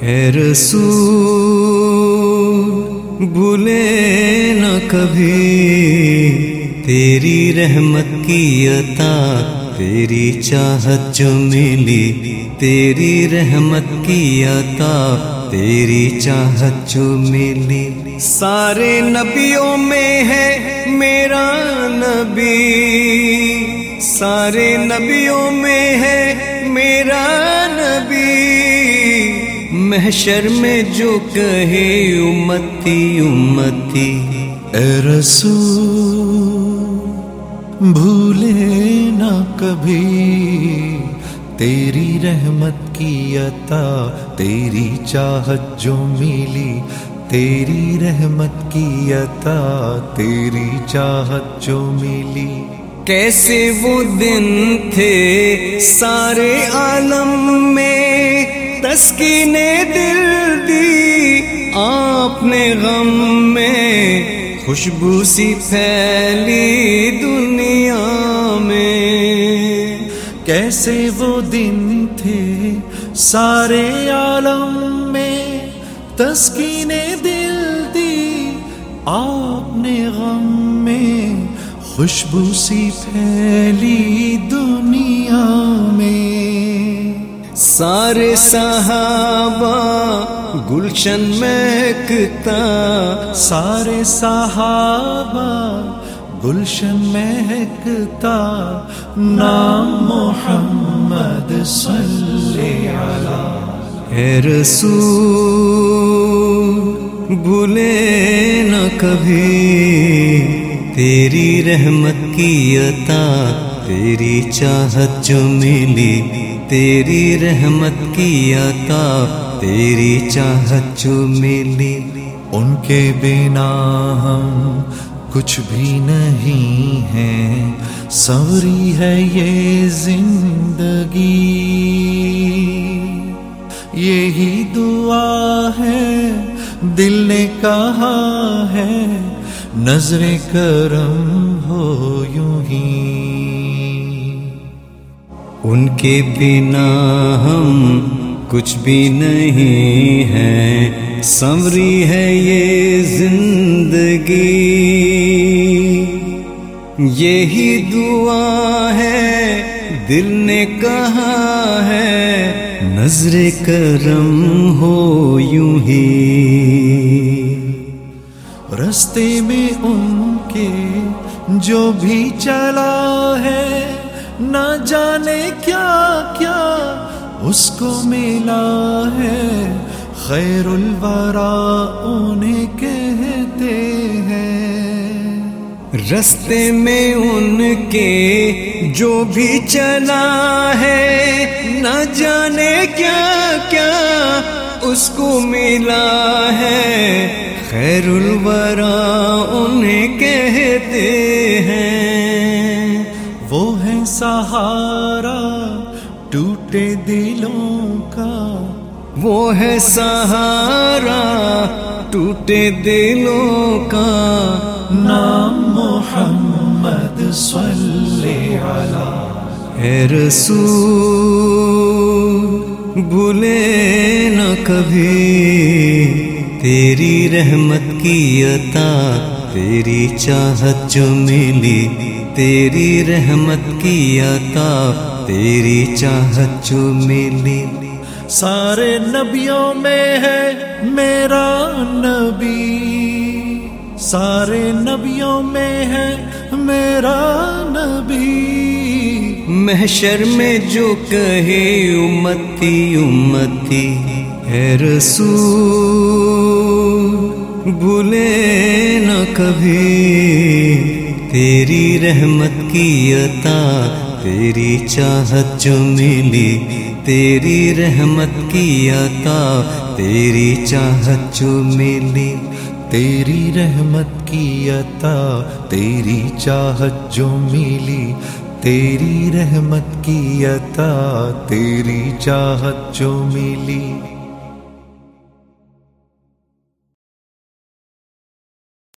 اے رسول، بھولے نہ کبھی۔ تیری رحمت کی عطا، تیری چاہت جو ملی، تیری رحمت کی عطا، تیری چاہت جو ملی۔ سارے نبیوں میں ہے میرا نبی۔ سارے نبیوں میں ہے میرا نبی۔ محشر میں جو کہے امتی امتی۔ اے رسول بھولے نہ کبھی۔ تیری رحمت کی عطا تیری چاہت جو ملی۔ تیری رحمت کی عطا تیری چاہت جو ملی۔ کیسے وہ دن تھے سارے عالم میں؟ تسکین دل دی، آپ نے غم میں خوشبو سی پھیلی دنیا میں۔ کیسے وہ دن تھے سارے عالم میں؟ تسکین دل دی، آپ نے غم میں خوشبو سی پھیلی دنیا میں۔ سارے صحابہ گلشن مہکتا، سارے صحابہ گلشن مہکتا، نام محمد صلی علی اے رسول، بھولے نہ کبھی تیری رحمت کی عطا تیری چاہت جو ملی، تیری رحمت کی عطا، تیری چاہت جو ملی۔ ان کے بنا ہم کچھ بھی نہیں ہیں۔ سوری ہے یہ زندگی۔ یہی دعا ہے، دل نے کہا ہے، نظر کرم ہو یوں ہی۔ ان کے بنا ہم کچھ بھی نہیں ہیں۔ سمری ہے یہ زندگی۔ یہی دعا ہے، دل نے کہا ہے، نظر کرم ہو یوں ہی۔ رستے میں ان کے جو بھی چلا ہے نہ جانے کیا کیا اس کو ملا ہے۔ خیر الورا انہیں کہتے ہیں۔ رستے میں ان کے جو بھی چلا ہے، نہ جانے کیا کیا اس کو ملا ہے۔ خیر الورا انہیں کہتے ہیں۔ سہارا ٹوٹے دلوں کا۔ وہ ہے سہارا ٹوٹے دلوں کا۔ نام محمد صلی علی اے رسول بھولے نہ کبھی۔ تیری رحمت کی عطا تیری چاہت جو ملی۔ تیری رحمت کی عطا تیری چاہت جو ملی۔ سارے نبیوں میں ہے میرا نبی۔ سارے نبیوں میں ہے میرا نبی۔ محشر میں جو کہے امتی امتی ہے رسول بھولے نہ کبھی۔ تیری رحمت کی عطا، تیری چاہت جو ملی، تیری رحمت کی عطا، تیری چاہت جو ملی، تیری رحمت کی عطا، تیری چاہت جو ملی، تیری رحمت کی عطا، تیری چاہت جو ملی۔